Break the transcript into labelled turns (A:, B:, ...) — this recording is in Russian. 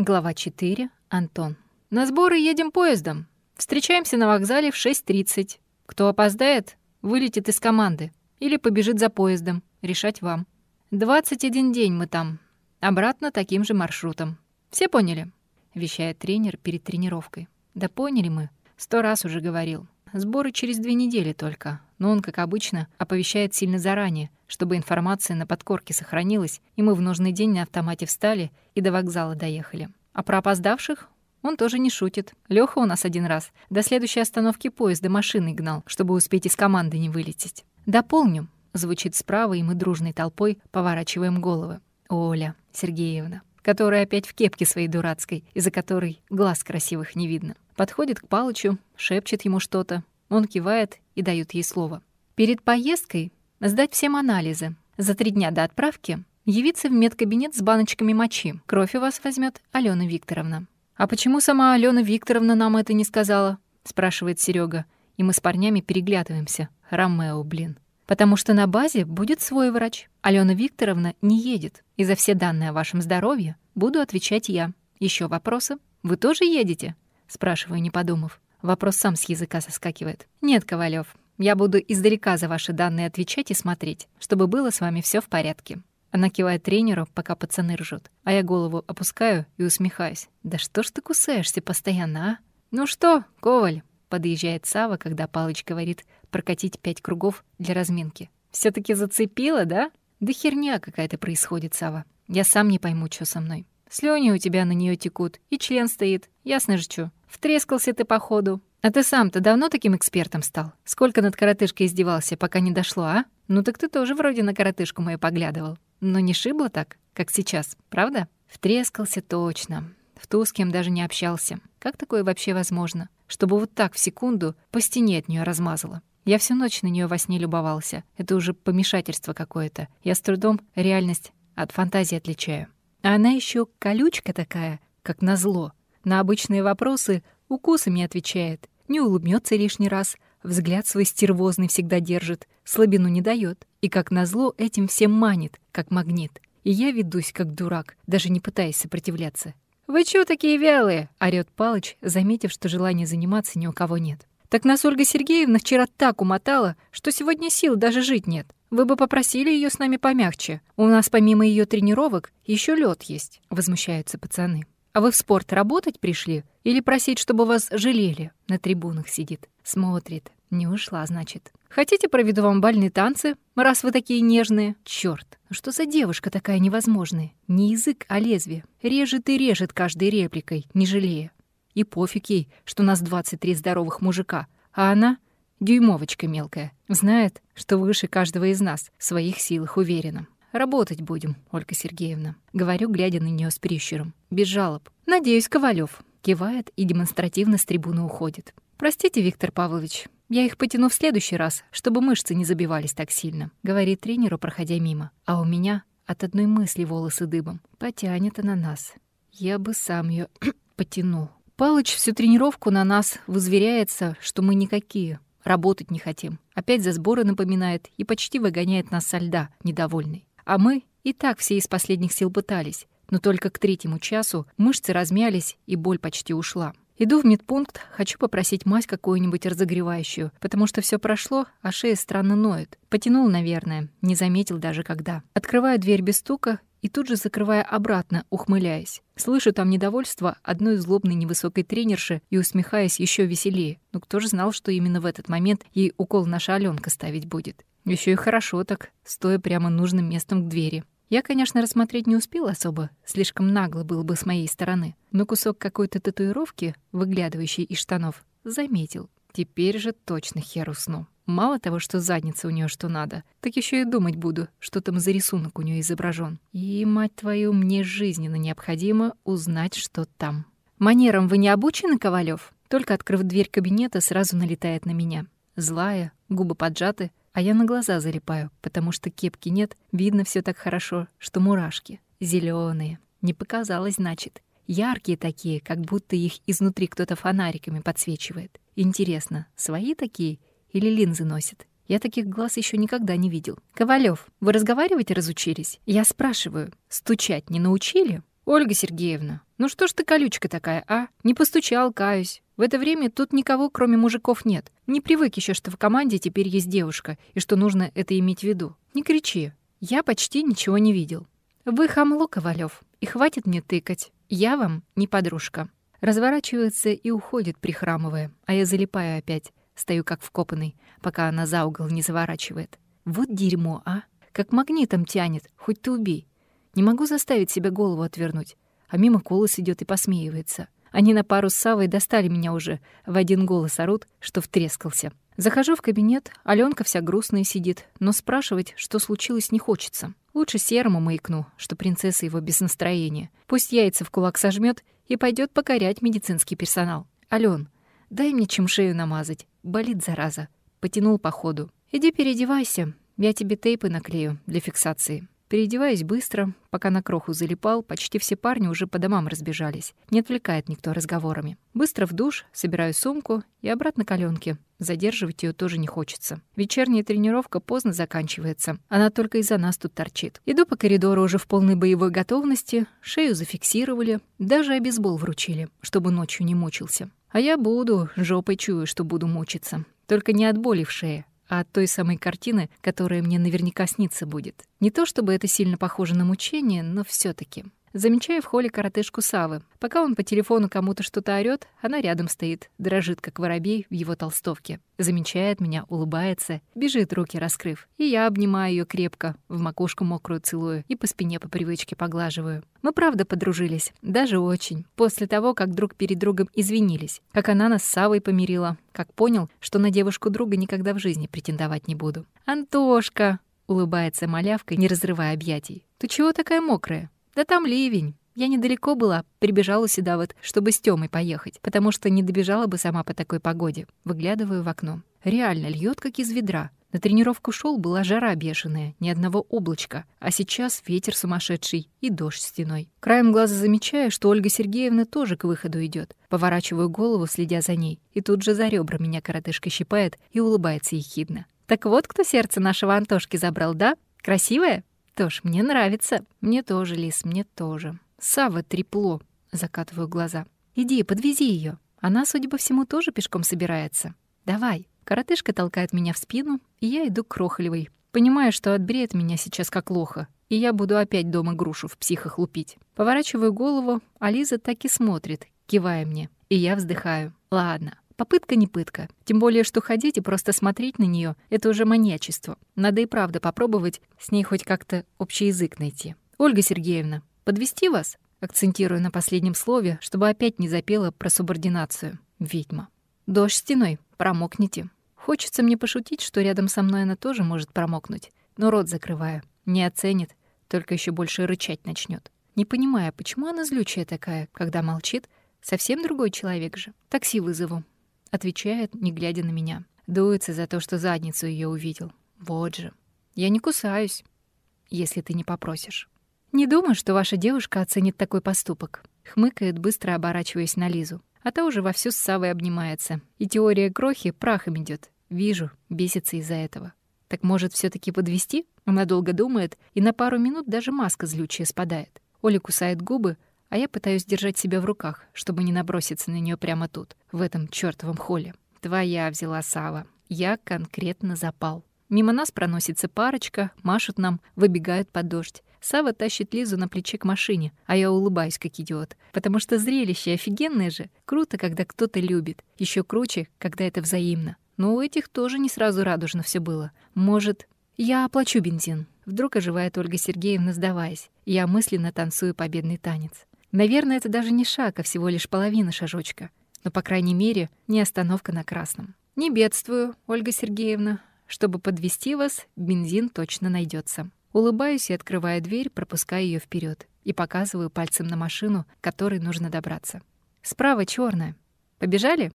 A: Глава 4. Антон. На сборы едем поездом. Встречаемся на вокзале в 6.30. Кто опоздает, вылетит из команды или побежит за поездом. Решать вам. 21 день мы там. Обратно таким же маршрутом. Все поняли? Вещает тренер перед тренировкой. Да поняли мы. Сто раз уже говорил. Сборы через две недели только. Но он, как обычно, оповещает сильно заранее, чтобы информация на подкорке сохранилась, и мы в нужный день на автомате встали и до вокзала доехали. А про опоздавших он тоже не шутит. Лёха у нас один раз до следующей остановки поезда машиной гнал, чтобы успеть из команды не вылететь. «Дополню», — звучит справа, и мы дружной толпой поворачиваем головы. Оля Сергеевна, которая опять в кепке своей дурацкой, из-за которой глаз красивых не видно. Подходит к Палычу, шепчет ему что-то. Он кивает и дает ей слово. Перед поездкой сдать всем анализы. За три дня до отправки явиться в медкабинет с баночками мочи. Кровь у вас возьмет Алена Викторовна. «А почему сама Алена Викторовна нам это не сказала?» — спрашивает Серега. И мы с парнями переглядываемся. Ромео, блин. «Потому что на базе будет свой врач. Алена Викторовна не едет. И за все данные о вашем здоровье буду отвечать я. Еще вопросы? Вы тоже едете?» Спрашиваю, не подумав. Вопрос сам с языка соскакивает. «Нет, Ковалев, я буду издалека за ваши данные отвечать и смотреть, чтобы было с вами все в порядке». Она кивает тренеру, пока пацаны ржут. А я голову опускаю и усмехаюсь. «Да что ж ты кусаешься постоянно, а?» «Ну что, Коваль?» Подъезжает Сава, когда Палыч говорит прокатить пять кругов для разминки. все таки зацепила, да?» «Да херня какая-то происходит, Сава. Я сам не пойму, что со мной. Слюни у тебя на нее текут, и член стоит. Ясно же, чё. Втрескался ты, походу. А ты сам-то давно таким экспертом стал? Сколько над коротышкой издевался, пока не дошло, а? Ну так ты тоже вроде на коротышку мою поглядывал. Но не шибло так, как сейчас, правда? Втрескался точно. В ту, с кем даже не общался. Как такое вообще возможно? Чтобы вот так в секунду по стене от нее размазало. Я всю ночь на нее во сне любовался. Это уже помешательство какое-то. Я с трудом реальность от фантазии отличаю. А она еще колючка такая, как назло. На обычные вопросы укусами отвечает. Не улыбнется лишний раз, взгляд свой стервозный всегда держит, слабину не дает. И как назло этим всем манит, как магнит. И я ведусь, как дурак, даже не пытаясь сопротивляться. «Вы чё такие вялые?» — орёт Палыч, заметив, что желания заниматься ни у кого нет. «Так нас Ольга Сергеевна вчера так умотала, что сегодня сил даже жить нет. Вы бы попросили ее с нами помягче. У нас помимо ее тренировок еще лед есть», — возмущаются пацаны. «А вы в спорт работать пришли? Или просить, чтобы вас жалели?» На трибунах сидит. Смотрит. Не ушла, значит. «Хотите, проведу вам бальные танцы, раз вы такие нежные?» Черт, ну что за девушка такая невозможная? Не язык, а лезвие. Режет и режет каждой репликой, не жалея. И пофиг ей, что нас 23 здоровых мужика, а она Дюймовочка мелкая. Знает, что выше каждого из нас, в своих силах уверена. Работать будем, Ольга Сергеевна. Говорю, глядя на нее с прищуром. Без жалоб. Надеюсь, Ковалев. Кивает и демонстративно с трибуны уходит. Простите, Виктор Павлович, я их потяну в следующий раз, чтобы мышцы не забивались так сильно, говорит тренеру, проходя мимо. А у меня от одной мысли волосы дыбом. Потянет она нас. Я бы сам ее потянул. Палыч всю тренировку на нас возверяется, что мы никакие, Работать не хотим. Опять за сборы напоминает и почти выгоняет нас со льда, недовольный. А мы и так все из последних сил пытались. Но только к третьему часу мышцы размялись, и боль почти ушла. Иду в медпункт, хочу попросить мазь какую-нибудь разогревающую, потому что все прошло, а шея странно ноет. Потянул, наверное, не заметил даже когда. Открываю дверь без стука и тут же закрывая обратно, ухмыляясь. Слышу там недовольство одной злобной невысокой тренерши и усмехаясь еще веселее. Но кто же знал, что именно в этот момент ей укол наша Аленка ставить будет? Еще и хорошо так, стоя прямо нужным местом к двери. Я, конечно, рассмотреть не успел особо, слишком нагло было бы с моей стороны, но кусок какой-то татуировки, выглядывающий из штанов, заметил. Теперь же точно хер усну. Мало того, что задница у нее что надо, так еще и думать буду, что там за рисунок у нее изображен. И, мать твою, мне жизненно необходимо узнать, что там. Манерам вы не обучены, Ковалев? Только открыв дверь кабинета, сразу налетает на меня. Злая, губы поджаты, а я на глаза залипаю, потому что кепки нет, видно все так хорошо, что мурашки. зеленые. Не показалось, значит. Яркие такие, как будто их изнутри кто-то фонариками подсвечивает. Интересно, свои такие или линзы носит. Я таких глаз еще никогда не видел. Ковалев, вы разговаривать разучились? Я спрашиваю, стучать не научили? «Ольга Сергеевна, ну что ж ты колючка такая, а? Не постучал, каюсь. В это время тут никого, кроме мужиков, нет. Не привык еще, что в команде теперь есть девушка, и что нужно это иметь в виду. Не кричи. Я почти ничего не видел. Вы хамло, Ковалев, и хватит мне тыкать. Я вам не подружка». Разворачивается и уходит, прихрамывая, а я залипаю опять. Стою как вкопанный, пока она за угол не заворачивает. Вот дерьмо, а? Как магнитом тянет, хоть ты убей. Не могу заставить себя голову отвернуть. А мимо колос идет и посмеивается. Они на пару с Савой достали меня уже. В один голос орут, что втрескался. Захожу в кабинет, Аленка вся грустная сидит, но спрашивать, что случилось, не хочется. Лучше серому маякну, что принцесса его без настроения. Пусть яйца в кулак сожмет и пойдет покорять медицинский персонал. Ален, дай мне чем шею намазать. Болит, зараза. Потянул по ходу. Иди переодевайся, я тебе тейпы наклею для фиксации. Переодеваюсь быстро, пока на кроху залипал, почти все парни уже по домам разбежались. Не отвлекает никто разговорами. Быстро в душ, собираю сумку и обратно к Алёнке. Задерживать ее тоже не хочется. Вечерняя тренировка поздно заканчивается. Она только из-за нас тут торчит. Иду по коридору уже в полной боевой готовности. Шею зафиксировали. Даже обезбол вручили, чтобы ночью не мучился. А я буду, жопой чую, что буду мучиться. Только не от боли в шее, от той самой картины, которая мне наверняка снится будет. Не то чтобы это сильно похоже на мучение, но все таки Замечаю в холле коротышку Савы. Пока он по телефону кому-то что-то орёт, она рядом стоит, дрожит, как воробей в его толстовке. Замечает меня, улыбается, бежит, руки раскрыв. И я обнимаю ее крепко, в макушку мокрую целую и по спине по привычке поглаживаю. Мы правда подружились, даже очень. После того, как друг перед другом извинились. Как она нас с Савой помирила. Как понял, что на девушку друга никогда в жизни претендовать не буду. «Антошка!» — улыбается малявка, не разрывая объятий. «Ты чего такая мокрая?» «Да там ливень. Я недалеко была, прибежала сюда вот, чтобы с Тёмой поехать, потому что не добежала бы сама по такой погоде. Выглядываю в окно. Реально льет как из ведра. На тренировку шел, была жара бешеная, ни одного облачка, а сейчас ветер сумасшедший и дождь стеной. Краем глаза замечаю, что Ольга Сергеевна тоже к выходу идет. Поворачиваю голову, следя за ней, и тут же за ребра меня коротышка щипает и улыбается ехидно. «Так вот кто сердце нашего Антошки забрал, да? Красивая?» «Тош, мне нравится». «Мне тоже, Лис, мне тоже». «Сава трепло», — закатываю глаза. «Иди, подвези ее. Она, судя по всему, тоже пешком собирается. Давай». Коротышка толкает меня в спину, и я иду к Крохолевой. Понимаю, что отбреет меня сейчас как лоха, и я буду опять дома грушу в психах лупить. Поворачиваю голову, а Лиза так и смотрит, кивая мне. И я вздыхаю. Ладно, Попытка не пытка. Тем более, что ходить и просто смотреть на нее это уже маньячество. Надо и правда попробовать с ней хоть как-то общий язык найти. «Ольга Сергеевна, подвести вас?» Акцентирую на последнем слове, чтобы опять не запела про субординацию. Ведьма. «Дождь стеной. Промокните». Хочется мне пошутить, что рядом со мной она тоже может промокнуть. Но рот закрываю. Не оценит, только еще больше рычать начнет. Не понимая, почему она злючая такая, когда молчит, совсем другой человек же. Такси вызову. Отвечает, не глядя на меня. Дуется за то, что задницу ее увидел. Вот же. Я не кусаюсь, если ты не попросишь. Не думаю, что ваша девушка оценит такой поступок. Хмыкает, быстро оборачиваясь на Лизу. А та уже вовсю с Савой обнимается. И теория крохи прахом идет. Вижу, бесится из-за этого. Так может все таки подвести? Она долго думает, и на пару минут даже маска злючая спадает. Оля кусает губы, а я пытаюсь держать себя в руках, чтобы не наброситься на нее прямо тут, в этом чёртовом холле. Твоя взяла Сава. Я конкретно запал. Мимо нас проносится парочка, машут нам, выбегают под дождь. Сава тащит Лизу на плече к машине, а я улыбаюсь, как идиот. Потому что зрелище офигенное же. Круто, когда кто-то любит. Еще круче, когда это взаимно. Но у этих тоже не сразу радужно все было. Может, я оплачу бензин. Вдруг оживает Ольга Сергеевна, сдаваясь. Я мысленно танцую победный танец. Наверное, это даже не шаг, а всего лишь половина шажочка. Но, по крайней мере, не остановка на красном. Не бедствую, Ольга Сергеевна. Чтобы подвести вас, бензин точно найдется. Улыбаюсь и открываю дверь, пропуская ее вперед, и показываю пальцем на машину, к которой нужно добраться. Справа черная. Побежали?